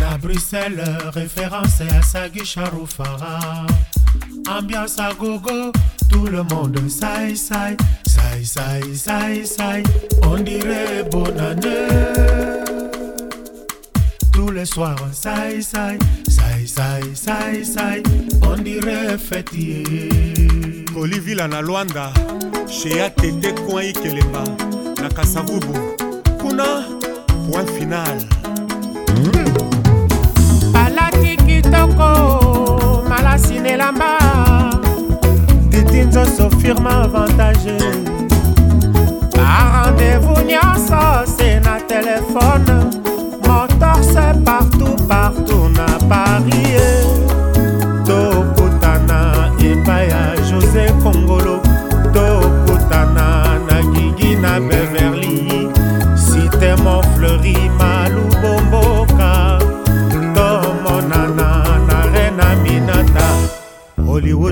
La Bruxelles, référence à Sagi Charoufara. Ambiance à gogo, tout le monde saï saï, saï saï saï saï. On dirait bonne année. Tous les soirs, saï saï, saï saï saï On dirait fêtier. la la Luanda, chez Atete Kouai Kelema, na Kuna, point final. ntango malasi nelamba titi nzoso firma avantage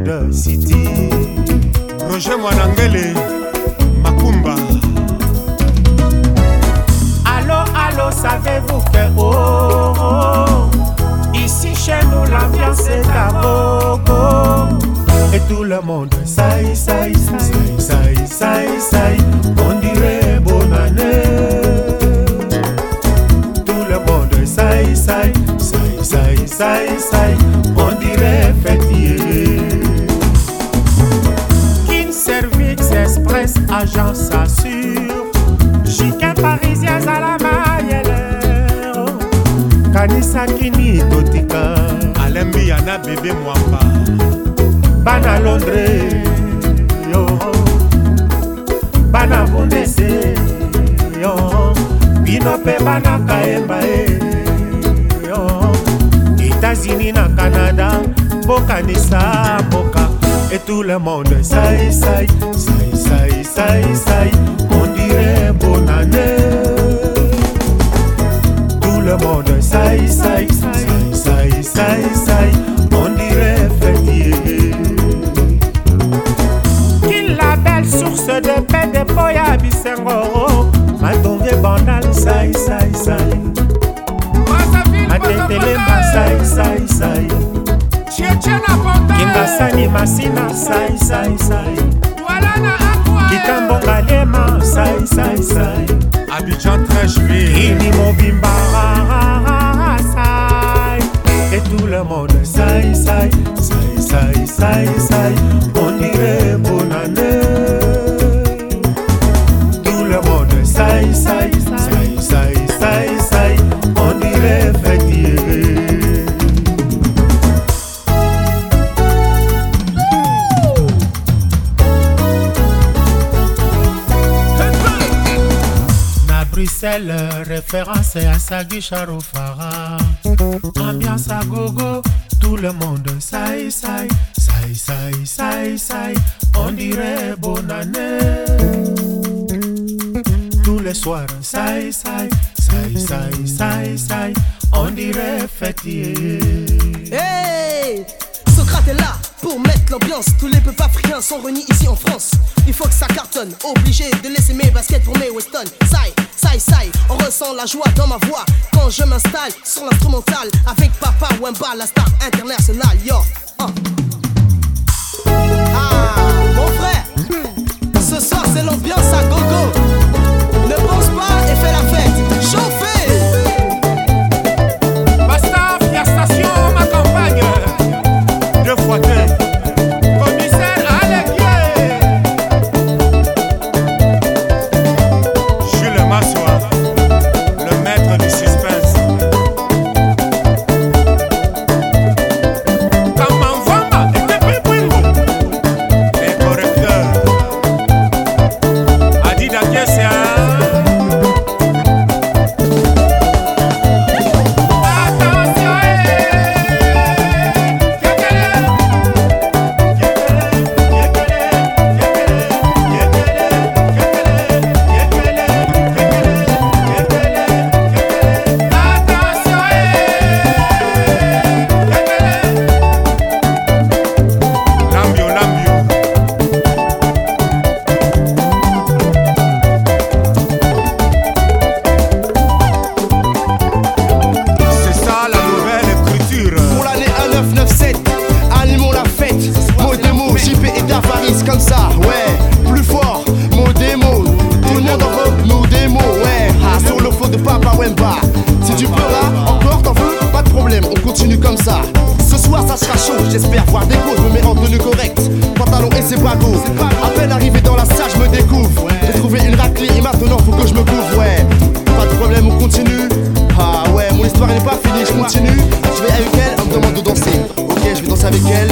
Gold City Roger Mwanangele Makumba Allô allô savez-vous que oh, oh ici chez nous l'ambiance est à Boko et tout le monde saï saï saï saï saï saï on dirait bonne année tout le monde saï saï saï saï saï saï Express agence assure jika parisien azala mayelero kanisaki nini totika alembi ya na bebe mwamba bana londre yo bana vondese yo bino mpe bana kayemba e yo etats-unis na canada bokanisa mboka et tout le monde sai sai sai saï saï, on dirait bonne année. Tout le monde saï saï, saï saï saï saï, on dirait fêtier. Qu'il la belle source de paix de Poya Bisengoro, ma tombée banale saï saï saï. Ma tétélé ma saï saï saï. Kinga sani masina saï saï saï. Voilà na ah, kitambo ngalema saisaisai abidjan treshvini mobimba sai et tout le monde sai sai sai sai sai sai celle référence à Sagui Charoufara. Ambiance à gogo, tout le monde saï saï, saï saï saï on dirait bonne année. Tous les soirs, saï saï, saï saï on dirait fêtier. Hey! Socrate est là! pour mettre l'ambiance. Tous les peuples africains sont réunis ici en France. Il faut que ça cartonne, obligé de laisser mes baskets pour mes westerns. Sai, on ressent la joie dans ma voix quand je m'installe sur l'instrumental avec Papa Wemba, la star internationale. Yo, ah, ah mon frère, ce soir c'est l'ambiance. comme ça, ouais. Plus fort, mon démo. Tout le monde en nos démos, ouais. Ah, sur le fond de Papa Wemba. Si tu peux encore t'en veux, pas de problème, on continue comme ça. Ce soir ça sera chaud, j'espère voir des coups. je me mets en tenue correcte. Pantalon et ses pas À peine arrivé dans la salle, je me découvre. J'ai trouvé une raclée et maintenant faut que je me couvre, ouais. Pas de problème, on continue. Ah ouais, mon histoire n'est pas finie, je continue. Je vais avec elle, elle me demande de danser. Ok, je vais danser avec elle.